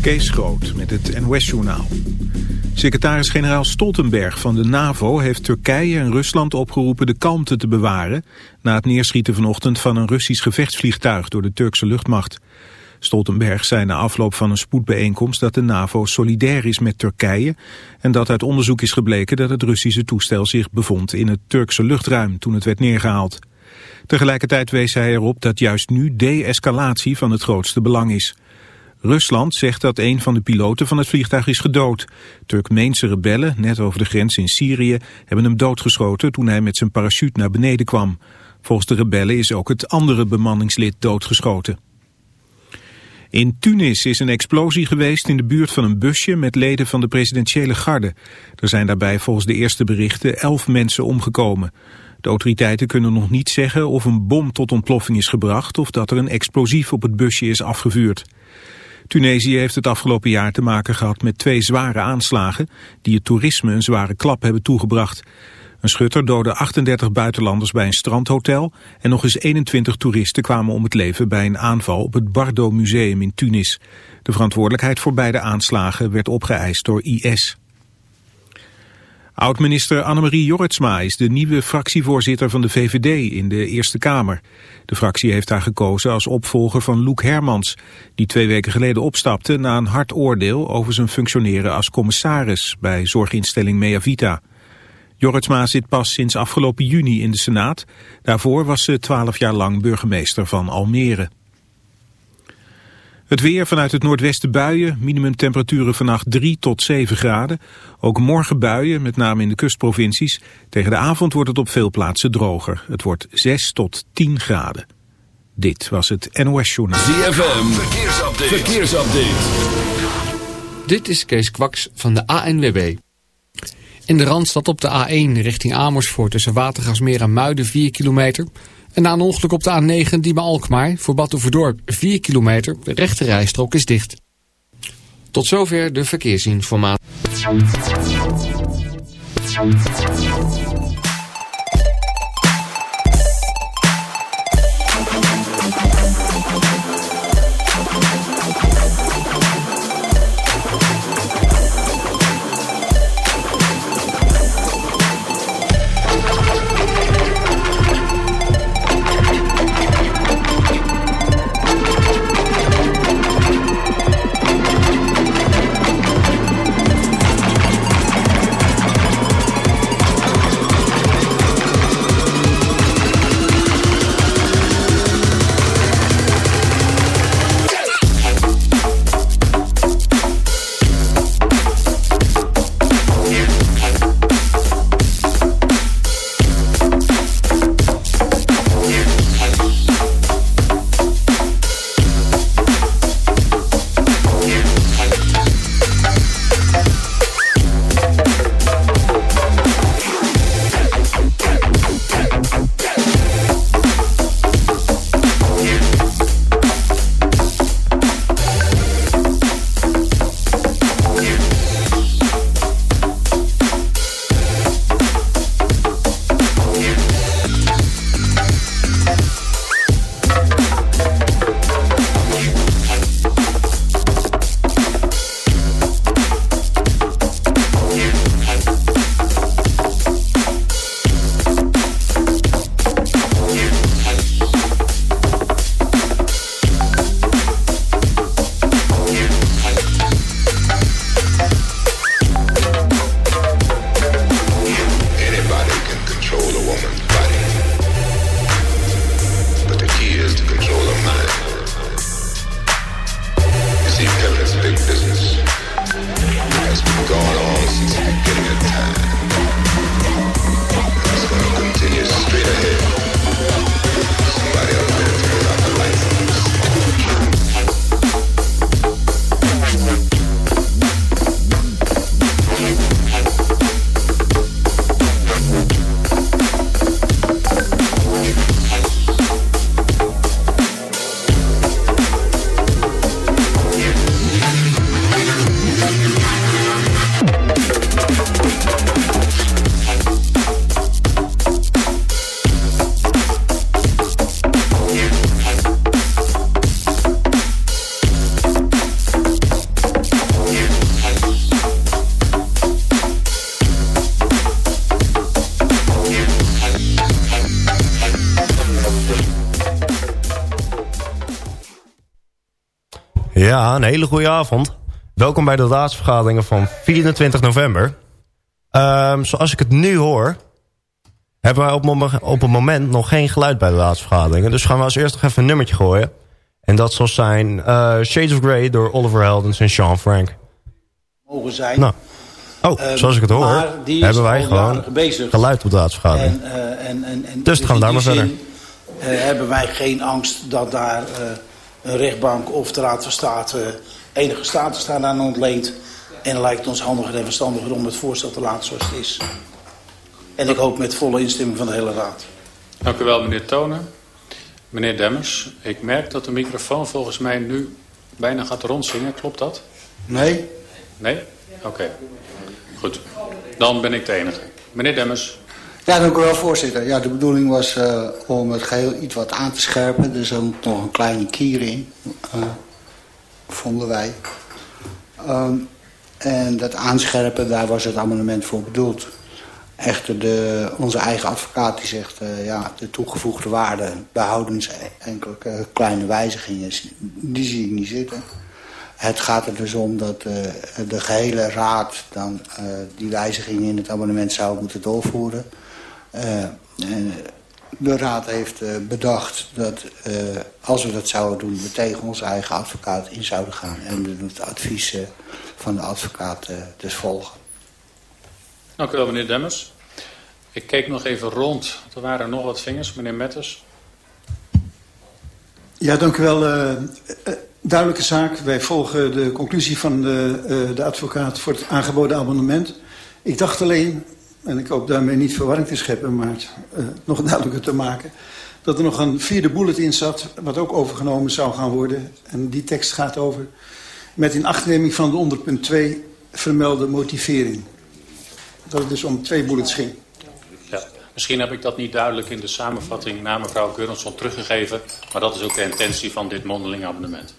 Kees Groot met het NOS-journaal. Secretaris-generaal Stoltenberg van de NAVO heeft Turkije en Rusland opgeroepen de kalmte te bewaren... na het neerschieten vanochtend van een Russisch gevechtsvliegtuig door de Turkse luchtmacht. Stoltenberg zei na afloop van een spoedbijeenkomst dat de NAVO solidair is met Turkije... en dat uit onderzoek is gebleken dat het Russische toestel zich bevond in het Turkse luchtruim toen het werd neergehaald. Tegelijkertijd wees hij erop dat juist nu de-escalatie van het grootste belang is... Rusland zegt dat een van de piloten van het vliegtuig is gedood. Turkmeense rebellen, net over de grens in Syrië, hebben hem doodgeschoten toen hij met zijn parachute naar beneden kwam. Volgens de rebellen is ook het andere bemanningslid doodgeschoten. In Tunis is een explosie geweest in de buurt van een busje met leden van de presidentiële garde. Er zijn daarbij volgens de eerste berichten elf mensen omgekomen. De autoriteiten kunnen nog niet zeggen of een bom tot ontploffing is gebracht of dat er een explosief op het busje is afgevuurd. Tunesië heeft het afgelopen jaar te maken gehad met twee zware aanslagen die het toerisme een zware klap hebben toegebracht. Een schutter doodde 38 buitenlanders bij een strandhotel en nog eens 21 toeristen kwamen om het leven bij een aanval op het Bardo Museum in Tunis. De verantwoordelijkheid voor beide aanslagen werd opgeëist door IS. Oud-minister Annemarie Jorritsma is de nieuwe fractievoorzitter van de VVD in de Eerste Kamer. De fractie heeft haar gekozen als opvolger van Loek Hermans, die twee weken geleden opstapte na een hard oordeel over zijn functioneren als commissaris bij zorginstelling Meavita. Jorritsma zit pas sinds afgelopen juni in de Senaat. Daarvoor was ze twaalf jaar lang burgemeester van Almere. Het weer vanuit het noordwesten buien, minimumtemperaturen vannacht 3 tot 7 graden. Ook morgen buien, met name in de kustprovincies. Tegen de avond wordt het op veel plaatsen droger. Het wordt 6 tot 10 graden. Dit was het NOS Journaal. ZFM, verkeersupdate. verkeersupdate. Dit is Kees Kwaks van de ANWB. In de Randstad op de A1 richting Amersfoort tussen Watergasmeer en Muiden 4 kilometer... En na een ongeluk op de A9 Diemen Alkmaar voor Batuverdorp 4 kilometer. De rechte rijstrook is dicht. Tot zover de verkeersinformatie. Ja, een hele goede avond. Welkom bij de raadsvergaderingen van 24 november. Um, zoals ik het nu hoor... hebben wij op, op het moment nog geen geluid bij de raadsvergaderingen. Dus gaan we als eerst nog even een nummertje gooien. En dat zal zijn uh, Shades of Grey door Oliver Heldens en Sean Frank. Mogen zijn. Nou. Oh, um, zoals ik het hoor, hebben wij gewoon geluid op de raadsvergadering. En, uh, en, en, en, dus gaan we daar maar verder. Uh, hebben wij geen angst dat daar een rechtbank of de Raad van State enige status aan ontleent. En lijkt ons handiger en verstandiger om het voorstel te laten zoals het is. En ik hoop met volle instemming van de hele Raad. Dank u wel, meneer Tonen. Meneer Demmers, ik merk dat de microfoon volgens mij nu bijna gaat rondzingen. Klopt dat? Nee. Nee? Oké. Goed. Dan ben ik de enige. Meneer Demmers. Ja, dank u wel, voorzitter. Ja, de bedoeling was uh, om het geheel iets wat aan te scherpen. Er zat nog een kleine kier in, uh, vonden wij. Um, en dat aanscherpen, daar was het amendement voor bedoeld. Echter, de, onze eigen advocaat die zegt... Uh, ja, de toegevoegde waarde behoudens enkele kleine wijzigingen... die zie ik niet zitten. Het gaat er dus om dat de gehele raad dan die wijzigingen in het abonnement zou moeten doorvoeren. Uh, de raad heeft bedacht dat als we dat zouden doen... we tegen onze eigen advocaat in zouden gaan. En we het advies van de advocaat dus volgen. Dank u wel, meneer Demmers. Ik keek nog even rond. Er waren nog wat vingers. Meneer Metters. Ja, dank u wel. Uh, duidelijke zaak. Wij volgen de conclusie van de, uh, de advocaat voor het aangeboden abonnement. Ik dacht alleen, en ik hoop daarmee niet verwarring te scheppen... maar uh, nog duidelijker te maken... dat er nog een vierde bullet in zat... wat ook overgenomen zou gaan worden. En die tekst gaat over... met in achtneming van de onder punt 2 vermelde motivering. Dat het dus om twee bullets ging. Ja. Misschien heb ik dat niet duidelijk in de samenvatting naar mevrouw Geurensson teruggegeven. Maar dat is ook de intentie van dit mondeling abonnement.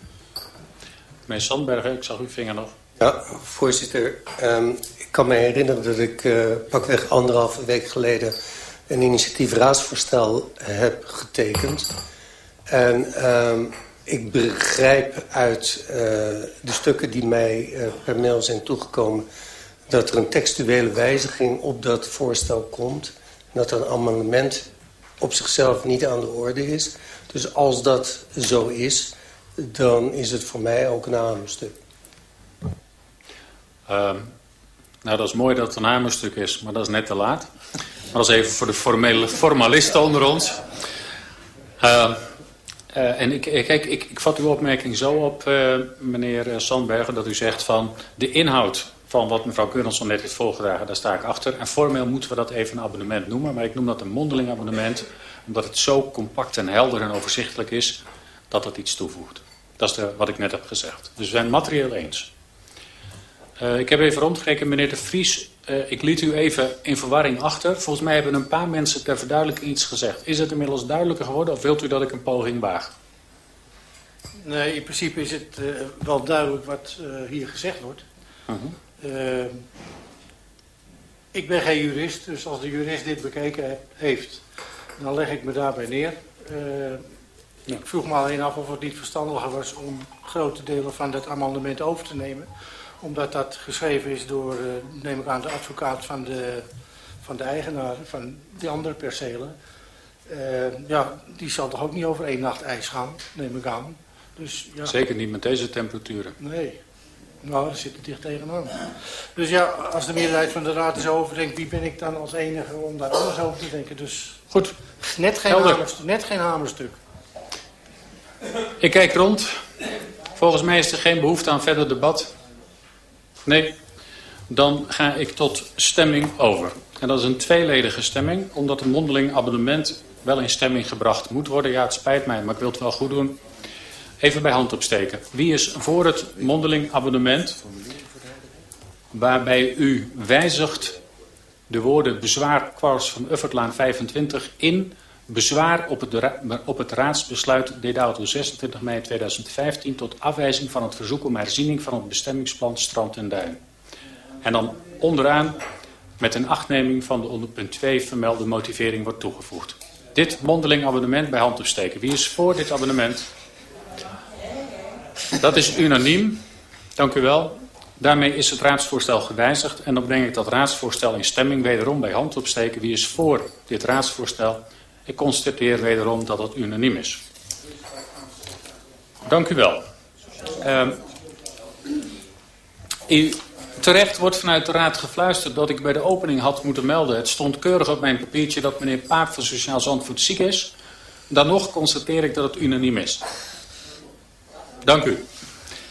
Meneer Sandbergen, ik zag uw vinger nog. Ja, voorzitter. Um, ik kan me herinneren dat ik uh, pakweg anderhalve week geleden... een initiatief raadsvoorstel heb getekend. En um, ik begrijp uit uh, de stukken die mij uh, per mail zijn toegekomen... dat er een textuele wijziging op dat voorstel komt. Dat een amendement op zichzelf niet aan de orde is. Dus als dat zo is dan is het voor mij ook een hamerstuk. Uh, nou, dat is mooi dat het een hamerstuk is, maar dat is net te laat. Maar dat is even voor de formele formalisten onder ons. Uh, uh, en ik, kijk, ik, ik vat uw opmerking zo op, uh, meneer Sandberger, dat u zegt van de inhoud van wat mevrouw Keurensson net heeft voorgedragen, daar sta ik achter. En formeel moeten we dat even een abonnement noemen, maar ik noem dat een mondeling abonnement, omdat het zo compact en helder en overzichtelijk is dat het iets toevoegt. Dat is de, wat ik net heb gezegd. Dus we zijn materieel eens. Uh, ik heb even rondgekeken, meneer de Vries. Uh, ik liet u even in verwarring achter. Volgens mij hebben een paar mensen ter verduidelijking iets gezegd. Is het inmiddels duidelijker geworden of wilt u dat ik een poging waag? Nee, in principe is het uh, wel duidelijk wat hier gezegd wordt. -huh. Mhm. ik ben geen jurist, dus als de jurist dit bekeken heeft, dan leg ik me daarbij neer. Ik vroeg me alleen af of het niet verstandiger was om grote delen van dat amendement over te nemen. Omdat dat geschreven is door, uh, neem ik aan, de advocaat van de, van de eigenaar van die andere percelen. Uh, ja, die zal toch ook niet over één nacht ijs gaan, neem ik aan. Dus, ja. Zeker niet met deze temperaturen. Nee. Nou, dat zit er dicht tegenaan. Dus ja, als de meerderheid van de raad is overdenkt, wie ben ik dan als enige om daar anders over te denken? Dus goed. Net geen, hamerstuk, net geen hamerstuk. Ik kijk rond. Volgens mij is er geen behoefte aan verder debat. Nee. Dan ga ik tot stemming over. En dat is een tweeledige stemming, omdat een mondeling abonnement wel in stemming gebracht moet worden. Ja, het spijt mij, maar ik wil het wel goed doen. Even bij hand opsteken. Wie is voor het mondeling abonnement waarbij u wijzigt de woorden bezwaar kwars van Uffertlaan 25 in bezwaar op het, op het raadsbesluit D-dato 26 mei 2015 tot afwijzing van het verzoek om herziening van het bestemmingsplan Strand en Duin. En dan onderaan met een achtneming van de onder punt 2 vermelde motivering wordt toegevoegd. Dit mondeling abonnement bij hand opsteken. Wie is voor dit abonnement? Dat is unaniem. Dank u wel. Daarmee is het raadsvoorstel gewijzigd. En dan breng ik dat raadsvoorstel in stemming wederom bij hand opsteken. Wie is voor dit raadsvoorstel? Ik constateer wederom dat het unaniem is. Dank u wel. Uh, u, terecht wordt vanuit de raad gefluisterd dat ik bij de opening had moeten melden. Het stond keurig op mijn papiertje dat meneer Paap van Sociaal Zandvoort ziek is. Dan nog constateer ik dat het unaniem is. Dank u.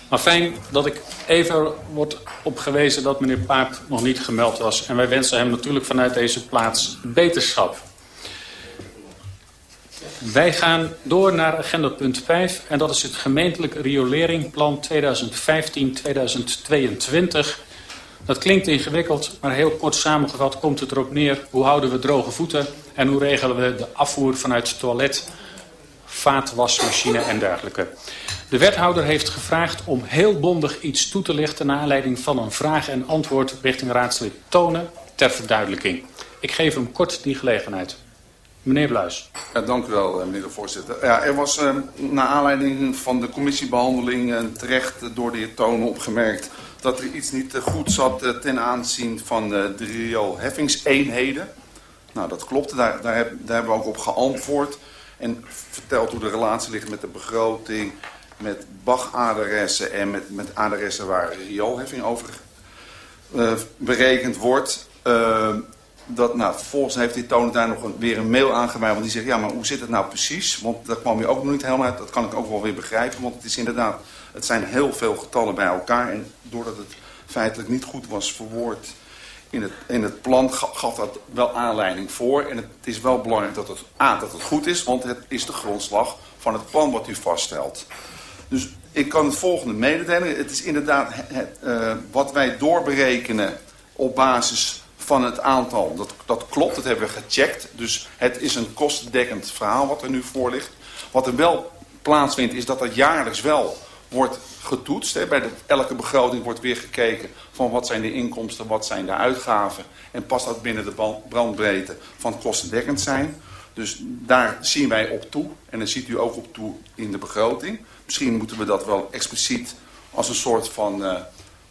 Maar fijn dat ik even wordt opgewezen dat meneer Paap nog niet gemeld was. En wij wensen hem natuurlijk vanuit deze plaats beterschap. Wij gaan door naar agenda punt 5 en dat is het gemeentelijk rioleringplan 2015-2022. Dat klinkt ingewikkeld, maar heel kort samengevat komt het erop neer. Hoe houden we droge voeten en hoe regelen we de afvoer vanuit het toilet, vaatwasmachine en dergelijke. De wethouder heeft gevraagd om heel bondig iets toe te lichten... naar aanleiding van een vraag en antwoord richting raadslid Tonen ter verduidelijking. Ik geef hem kort die gelegenheid. Meneer Bluis. Ja, dank u wel, eh, meneer de voorzitter. Ja, er was uh, naar aanleiding van de commissiebehandeling uh, terecht door de heer Tonen opgemerkt... dat er iets niet goed zat ten aanzien van de rioolheffingseenheden. Nou, dat klopt. Daar, daar, daar hebben we ook op geantwoord... En verteld hoe de relatie ligt met de begroting, met Bach-adressen en met, met adressen waar rioolheffing over berekend wordt. Uh, dat, nou, vervolgens heeft die toon daar nog weer een mail aangeweid. Want die zegt, ja, maar hoe zit het nou precies? Want daar kwam je ook nog niet helemaal uit. Dat kan ik ook wel weer begrijpen. Want het is inderdaad, het zijn heel veel getallen bij elkaar. En doordat het feitelijk niet goed was verwoord in het, in het plan, gaf dat wel aanleiding voor. En het is wel belangrijk dat het, A, dat het goed is. Want het is de grondslag van het plan wat u vaststelt. Dus ik kan het volgende mededelen. Het is inderdaad het, uh, wat wij doorberekenen op basis van het aantal. Dat, dat klopt, dat hebben we gecheckt. Dus het is een kostendekkend verhaal wat er nu voor ligt. Wat er wel plaatsvindt is dat dat jaarlijks wel wordt getoetst. Hè. Bij elke begroting wordt weer gekeken van wat zijn de inkomsten, wat zijn de uitgaven. En past dat binnen de brandbreedte van kostendekkend zijn. Dus daar zien wij op toe. En daar ziet u ook op toe in de begroting. Misschien moeten we dat wel expliciet als een soort van, uh,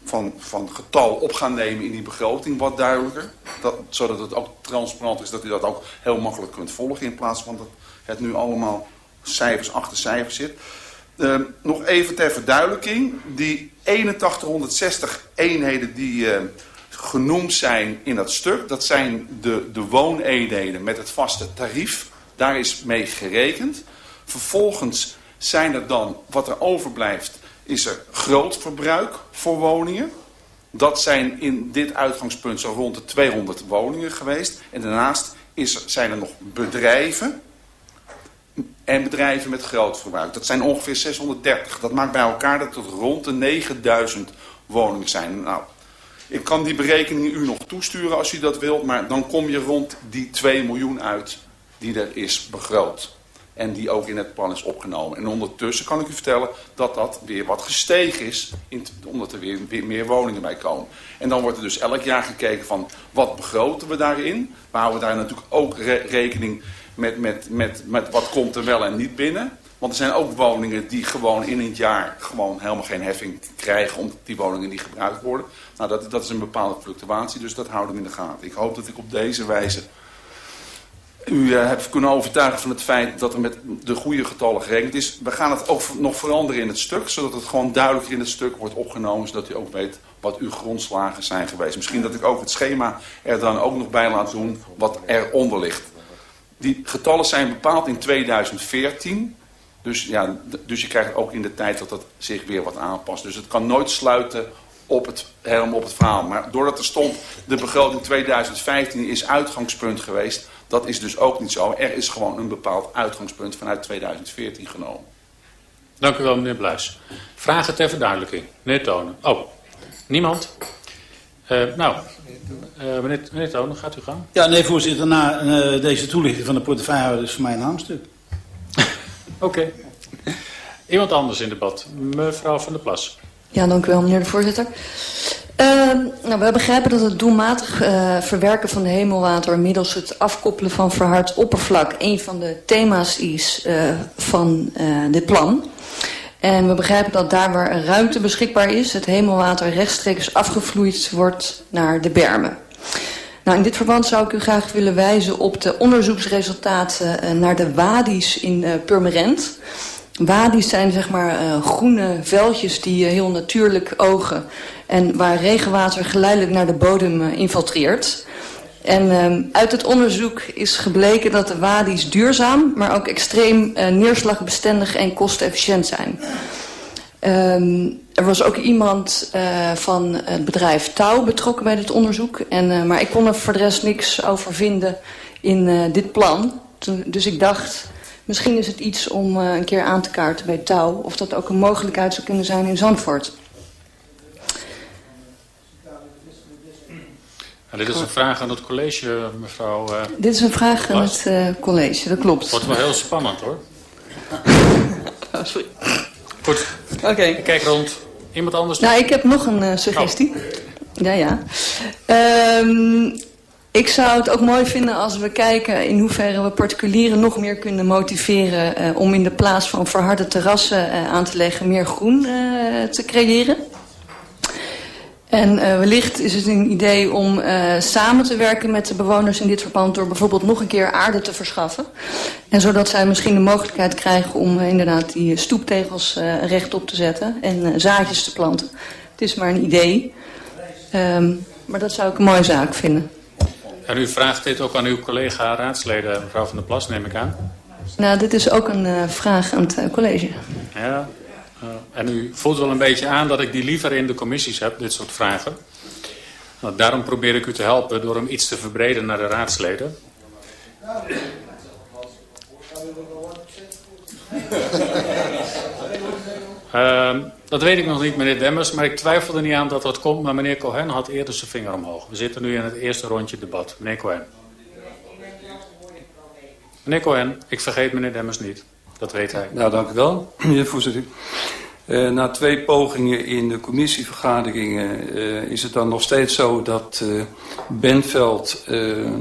van, van getal op gaan nemen in die begroting. Wat duidelijker. Dat, zodat het ook transparant is dat u dat ook heel makkelijk kunt volgen. In plaats van dat het nu allemaal cijfers achter cijfers zit. Uh, nog even ter verduidelijking. Die 8160 eenheden die uh, genoemd zijn in dat stuk. Dat zijn de, de wooneenheden met het vaste tarief. Daar is mee gerekend. Vervolgens zijn er dan, wat er overblijft, is er groot verbruik voor woningen. Dat zijn in dit uitgangspunt zo rond de 200 woningen geweest. En daarnaast is zijn er nog bedrijven en bedrijven met groot verbruik. Dat zijn ongeveer 630. Dat maakt bij elkaar dat het rond de 9000 woningen zijn. Nou, ik kan die berekening u nog toesturen als u dat wilt, maar dan kom je rond die 2 miljoen uit die er is begroot. En die ook in het plan is opgenomen. En ondertussen kan ik u vertellen dat dat weer wat gestegen is. omdat er weer, weer, meer woningen bij komen. En dan wordt er dus elk jaar gekeken van wat begroten we daarin. We houden daar natuurlijk ook re rekening met, met, met, met wat komt er wel en niet binnen. Want er zijn ook woningen die gewoon in het jaar gewoon helemaal geen heffing krijgen. Omdat die woningen niet gebruikt worden. Nou, dat, dat is een bepaalde fluctuatie, dus dat houden we in de gaten. Ik hoop dat ik op deze wijze u uh, hebt kunnen overtuigen van het feit dat er met de goede getallen gerekend is. We gaan het ook nog veranderen in het stuk, zodat het gewoon duidelijker in het stuk wordt opgenomen. Zodat u ook weet wat uw grondslagen zijn geweest. Misschien dat ik ook het schema er dan ook nog bij laat doen wat eronder ligt. Die getallen zijn bepaald in 2014. Dus, ja, dus je krijgt ook in de tijd dat dat zich weer wat aanpast. Dus het kan nooit sluiten op het, helemaal op het verhaal. Maar doordat er stond, de begroting 2015 is uitgangspunt geweest. Dat is dus ook niet zo. Er is gewoon een bepaald uitgangspunt vanuit 2014 genomen. Dank u wel, meneer Bluis. Vragen ter verduidelijking. Meneer Tonen. Oh, niemand? Uh, nou, uh, meneer, meneer Tonen, gaat u gang. Ja, nee, voorzitter. Na uh, deze toelichting van de portefeuillehouder is voor mij een haamstuk. Oké. Okay. Iemand anders in debat. Mevrouw van der Plas. Ja, dank u wel, meneer de voorzitter. Uh, nou, we begrijpen dat het doelmatig uh, verwerken van de hemelwater... middels het afkoppelen van verhard oppervlak... een van de thema's is uh, van dit plan. En we begrijpen dat daar waar ruimte beschikbaar is... het hemelwater rechtstreeks afgevloeid wordt naar de bermen. Nou, in dit verband zou ik u graag willen wijzen op de onderzoeksresultaten naar de wadi's in Purmerend. Wadi's zijn zeg maar groene veldjes die heel natuurlijk ogen en waar regenwater geleidelijk naar de bodem infiltreert. En uh, uit het onderzoek is gebleken dat de wadi's duurzaam, maar ook extreem uh, neerslagbestendig en kostenefficiënt zijn. Um, er was ook iemand uh, van het bedrijf Touw betrokken bij dit onderzoek. En, maar ik kon er voor de rest niks over vinden in dit plan. Dus ik dacht, misschien is het iets om een keer aan te kaarten bij Touw... of dat ook een mogelijkheid zou kunnen zijn in Zandvoort. En dit is een vraag aan het college, mevrouw... Uh, dit is een vraag aan het uh, college, dat klopt. Wordt wel heel spannend, hoor. oh, sorry. Goed. Oké. Okay. Kijk rond. Iemand anders? Nou, ik heb nog een uh, suggestie. Oh. Ja, ja. Um, ik zou het ook mooi vinden als we kijken in hoeverre we particulieren nog meer kunnen motiveren... Uh, om in de plaats van verharde terrassen uh, aan te leggen meer groen te creëren. En uh, wellicht is het een idee om uh, samen te werken met de bewoners in dit verband... door bijvoorbeeld nog een keer aarde te verschaffen. En zodat zij misschien de mogelijkheid krijgen om uh, inderdaad die stoeptegels rechtop te zetten... en zaadjes te planten. Het is maar een idee. Um, maar dat zou ik een mooie zaak vinden. En u vraagt dit ook aan uw collega raadsleden, mevrouw Van der Plas, neem ik aan? Nou, dit is ook een vraag aan het college. Ja, en u voelt wel een beetje aan dat ik die liever in de commissies heb, dit soort vragen. Daarom probeer ik u te helpen door hem iets te verbreden naar de raadsleden. Uh, dat weet ik nog niet, meneer Demmers, maar ik twijfel er niet aan dat dat komt. Maar meneer Cohen had eerder zijn vinger omhoog. We zitten nu in het eerste rondje debat. Meneer Cohen. Meneer Cohen, ik vergeet meneer Demmers niet. Dat weet hij. Nou, dank u wel, meneer voorzitter. Uh, na twee pogingen in de commissievergaderingen uh, is het dan nog steeds zo dat uh, Benveld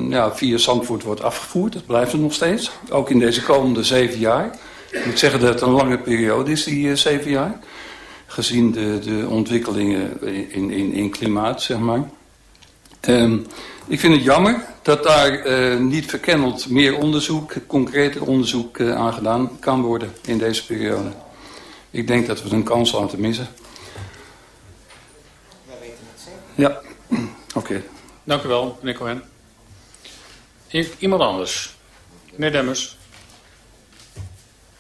ja, via Zandvoort wordt afgevoerd. Dat blijft er nog steeds, ook in deze komende zeven jaar. Ik moet zeggen dat het een lange periode is, die zeven jaar. Gezien de, de ontwikkelingen in, in, in klimaat, zeg maar. Um, ik vind het jammer dat daar niet verkenneld meer onderzoek, concreter onderzoek aan gedaan kan worden in deze periode. Ik denk dat we een kans laten missen. Wij weten het zeker. Ja, oké. Okay. Dank u wel, meneer Cohen. Iemand anders? Meneer Demmers.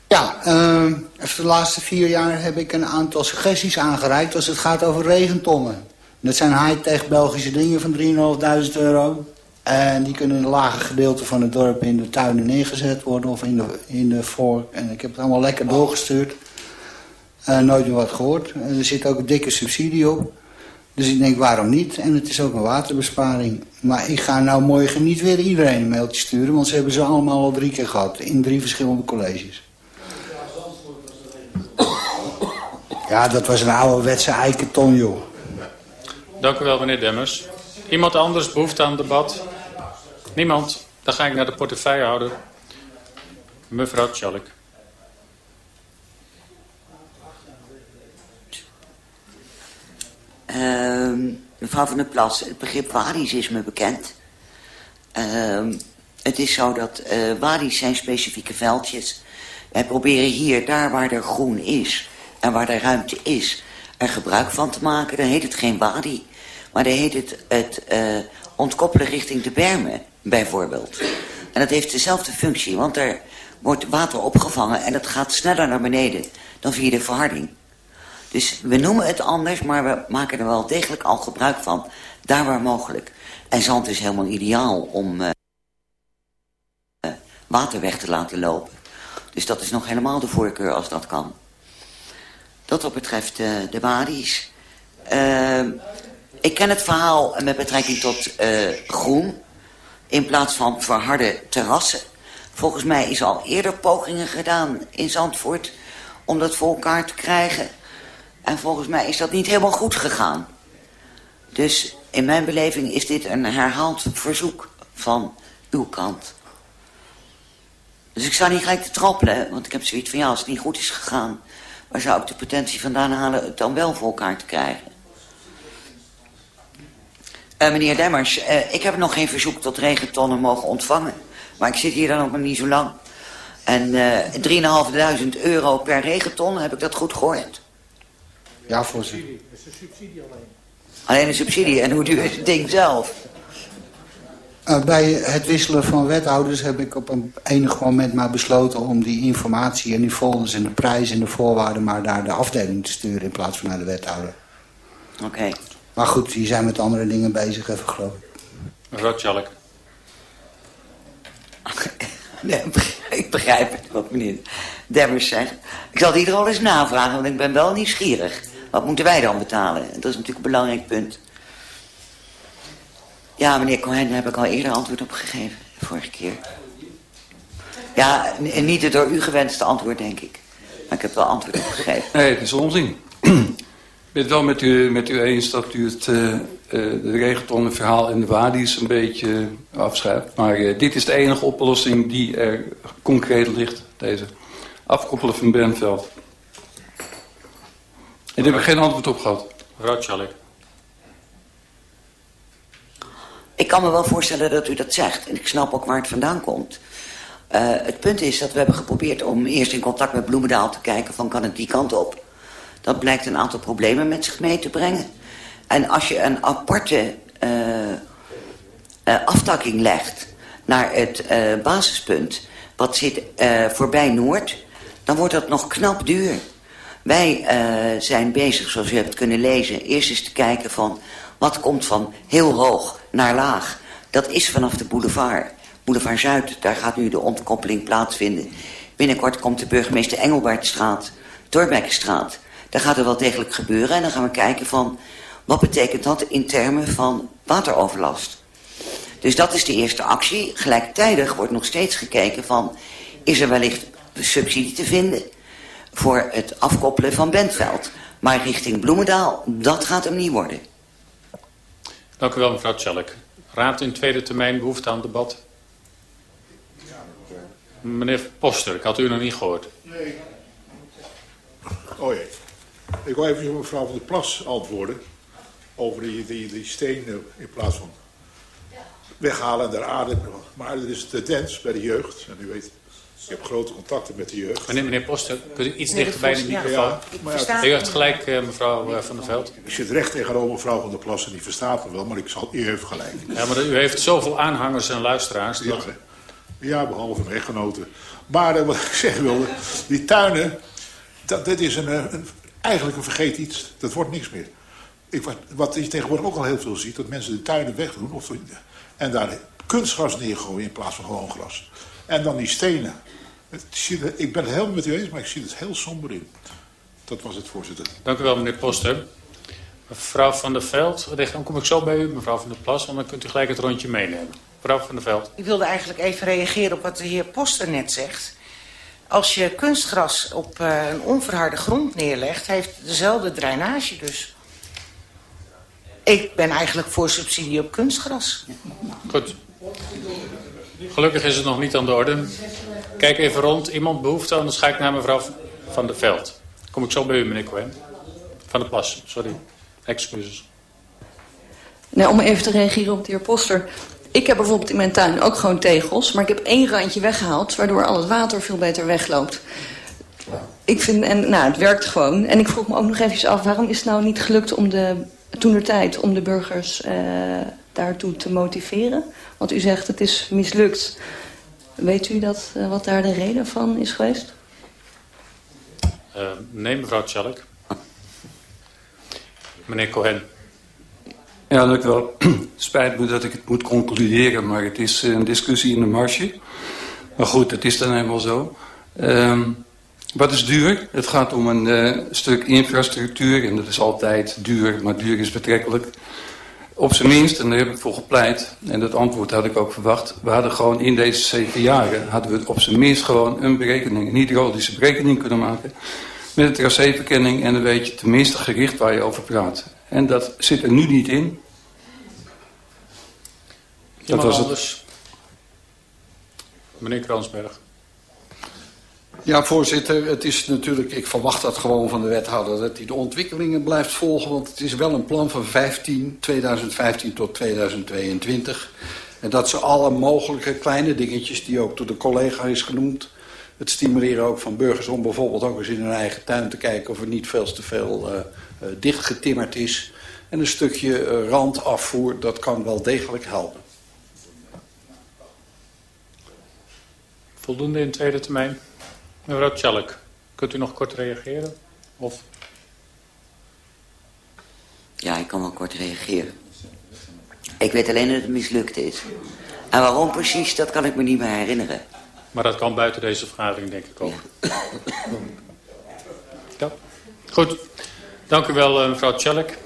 Ja, uh, even de laatste vier jaar heb ik een aantal suggesties aangereikt als het gaat over regentonnen. Dat zijn high-tech Belgische dingen van 3.500 euro. En die kunnen in een lage gedeelte van het dorp in de tuinen neergezet worden of in de, in de voor. En ik heb het allemaal lekker doorgestuurd. Uh, nooit meer wat gehoord. En er zit ook een dikke subsidie op. Dus ik denk, waarom niet? En het is ook een waterbesparing. Maar ik ga nou morgen niet weer iedereen een mailtje sturen... want ze hebben ze allemaal al drie keer gehad. In drie verschillende colleges. Ja, dat was een ouderwetse eikenton, joh. Dank u wel, meneer Demmers. Iemand anders behoefte aan debat? Niemand? Dan ga ik naar de portefeuillehouder. Mevrouw Tjallik. Mevrouw van der Plas, het begrip wadi's is me bekend. Uh, het is zo dat uh, wadi's zijn specifieke veldjes. Wij proberen hier, daar waar er groen is en waar er ruimte is, er gebruik van te maken. Dan heet het geen wadi, maar dan heet het het uh, ontkoppelen richting de bermen, bijvoorbeeld. En dat heeft dezelfde functie, want er wordt water opgevangen en dat gaat sneller naar beneden dan via de verharding. Dus we noemen het anders, maar we maken er wel degelijk al gebruik van, daar waar mogelijk. En zand is helemaal ideaal om uh, water weg te laten lopen. Dus dat is nog helemaal de voorkeur als dat kan. Dat wat betreft uh, de wadi's. Uh, ik ken het verhaal met betrekking tot uh, groen. In plaats van verharde terrassen. Volgens mij is al eerder pogingen gedaan in Zandvoort... om dat voor elkaar te krijgen. En volgens mij is dat niet helemaal goed gegaan. Dus in mijn beleving is dit een herhaald verzoek van uw kant. Dus ik sta niet gelijk te trappelen, want ik heb zoiets van... ja, als het niet goed is gegaan waar zou ik de potentie vandaan halen het dan wel voor elkaar te krijgen? Uh, meneer Demmers, uh, ik heb nog geen verzoek tot regentonnen mogen ontvangen. Maar ik zit hier dan ook nog niet zo lang. En uh, 3.500 euro per regenton, heb ik dat goed gehoord? Ja, voorzitter. Het is een subsidie alleen. Alleen een subsidie. En hoe duur is het ding zelf? Uh, bij het wisselen van wethouders heb ik op een enig moment maar besloten om die informatie en die folders en de prijs en de voorwaarden maar naar de afdeling te sturen in plaats van naar de wethouder. Oké. Okay. Maar goed, die zijn met andere dingen bezig, even geloof ik. Mevrouw Tjallik. nee, ik begrijp het wat meneer Demmers zegt. Ik zal het ieder al eens navragen, want ik ben wel nieuwsgierig. Wat moeten wij dan betalen? Dat is natuurlijk een belangrijk punt. Ja, meneer Cohen, daar heb ik al eerder antwoord op gegeven, vorige keer. Ja, niet het door u gewenste antwoord, denk ik. Maar ik heb wel antwoord op gegeven. Nee, het is onzin. Ik ben het wel met u, met eens dat u het, uh, de verhaal en de wadi's een beetje afschrijft. Maar uh, dit is de enige oplossing die er concreet ligt, deze. Afkoppelen van Benveld. En daar heb ik geen antwoord op gehad. Mevrouw Tjallik. Ik kan me wel voorstellen dat u dat zegt. En ik snap ook waar het vandaan komt. Uh, het punt is dat we hebben geprobeerd om eerst in contact met Bloemendaal te kijken... van kan het die kant op. Dat blijkt een aantal problemen met zich mee te brengen. En als je een aparte uh, uh, aftakking legt naar het basispunt... wat zit voorbij Noord, dan wordt dat nog knap duur. Wij zijn bezig, zoals u hebt kunnen lezen... eerst eens te kijken van wat komt van heel hoog naar laag. Dat is vanaf de boulevard. Boulevard Zuid, daar gaat nu de ontkoppeling plaatsvinden. Binnenkort komt de burgemeester Engelbertstraat, Torbekkenstraat. Daar gaat er wel degelijk gebeuren. En dan gaan we kijken van, wat betekent dat in termen van wateroverlast. Dus dat is de eerste actie. Gelijktijdig wordt nog steeds gekeken van, is er wellicht subsidie te vinden voor het afkoppelen van Bentveld. Maar richting Bloemendaal, dat gaat hem niet worden. Dank u wel, mevrouw Tjallik. Raad in tweede termijn behoefte aan debat. Meneer Poster, ik had u nog niet gehoord. Nee. Oh jee. Ik wil even mevrouw van der Plas antwoorden. Over die, die, die steen in plaats van weghalen en de aarde. Maar er is een tendens bij de jeugd. En u weet, ik heb grote contacten met de jeugd. Meneer, meneer Poster, kunt u iets nee, dichter bij de microfoon? Ja, u heeft gelijk, uh, mevrouw uh, Van der Veld. Ik zit recht tegenover mevrouw Van der Plas en die verstaat me wel, maar ik zal, u heeft gelijk. Ja, maar u heeft zoveel aanhangers en luisteraars. Ja, ja behalve mijn echtgenoten. Maar uh, wat ik zeggen wilde, die tuinen, dat, dit is een, een, eigenlijk een vergeet iets. Dat wordt niks meer. Ik, wat, wat je tegenwoordig ook al heel veel ziet, dat mensen de tuinen wegdoen of, en daar kunstgras neergooien in plaats van gewoon gras. En dan die stenen. Ik ben het helemaal met u eens, maar ik zie het heel somber in. Dat was het, voorzitter. Dank u wel, meneer Poster. Mevrouw van der Veld, dan kom ik zo bij u, mevrouw van der Plas, want dan kunt u gelijk het rondje meenemen. Mevrouw van der Veld. Ik wilde eigenlijk even reageren op wat de heer Poster net zegt. Als je kunstgras op uh, een onverharde grond neerlegt, heeft dezelfde drainage dus. Ik ben eigenlijk voor subsidie op kunstgras. Goed. Gelukkig is het nog niet aan de orde. Kijk even rond. Iemand behoefte, anders ga ik naar mevrouw Van der Veld. Kom ik zo bij u, meneer Cohen. Van der Plas, sorry. Excuses. Om even te reageren op de heer Poster. Ik heb bijvoorbeeld in mijn tuin ook gewoon tegels, maar ik heb één randje weggehaald, waardoor al het water veel beter wegloopt. Ik vind, en nou, het werkt gewoon. En ik vroeg me ook nog even af, waarom is het nou niet gelukt om de, toen de tijd, om de burgers uh, daartoe te motiveren? Want u zegt het is mislukt. Weet u dat, uh, wat daar de reden van is geweest? Uh, nee, mevrouw Tjallik. Meneer Cohen. Ja, dank u wel. Spijt me dat ik het moet concluderen, maar het is een discussie in de marge. Maar goed, het is dan helemaal zo. Um, wat is duur? Het gaat om een uh, stuk infrastructuur en dat is altijd duur, maar duur is betrekkelijk. Op zijn minst, en daar heb ik voor gepleit, en dat antwoord had ik ook verwacht, we hadden gewoon in deze zeven jaren, hadden we op zijn minst gewoon een berekening, een hydraulische berekening kunnen maken, met een tracéverkenning en dan weet je tenminste gericht waar je over praat. En dat zit er nu niet in. Dat was het. Meneer Kransberg. Ja, voorzitter, het is natuurlijk, ik verwacht dat gewoon van de wethouder... dat hij de ontwikkelingen blijft volgen, want het is wel een plan van 15, 2015 tot 2022. En dat ze alle mogelijke kleine dingetjes, die ook door de collega is genoemd... het stimuleren ook van burgers om bijvoorbeeld ook eens in hun eigen tuin te kijken... of er niet veel te veel uh, uh, dichtgetimmerd is. En een stukje uh, randafvoer, dat kan wel degelijk helpen. Voldoende in tweede termijn. Mevrouw Tjallik, kunt u nog kort reageren? Of... Ja, ik kan wel kort reageren. Ik weet alleen dat het mislukt is. En waarom precies, dat kan ik me niet meer herinneren. Maar dat kan buiten deze vergadering, denk ik ook. Ja. ja. Goed. Dank u wel, mevrouw Tjallik.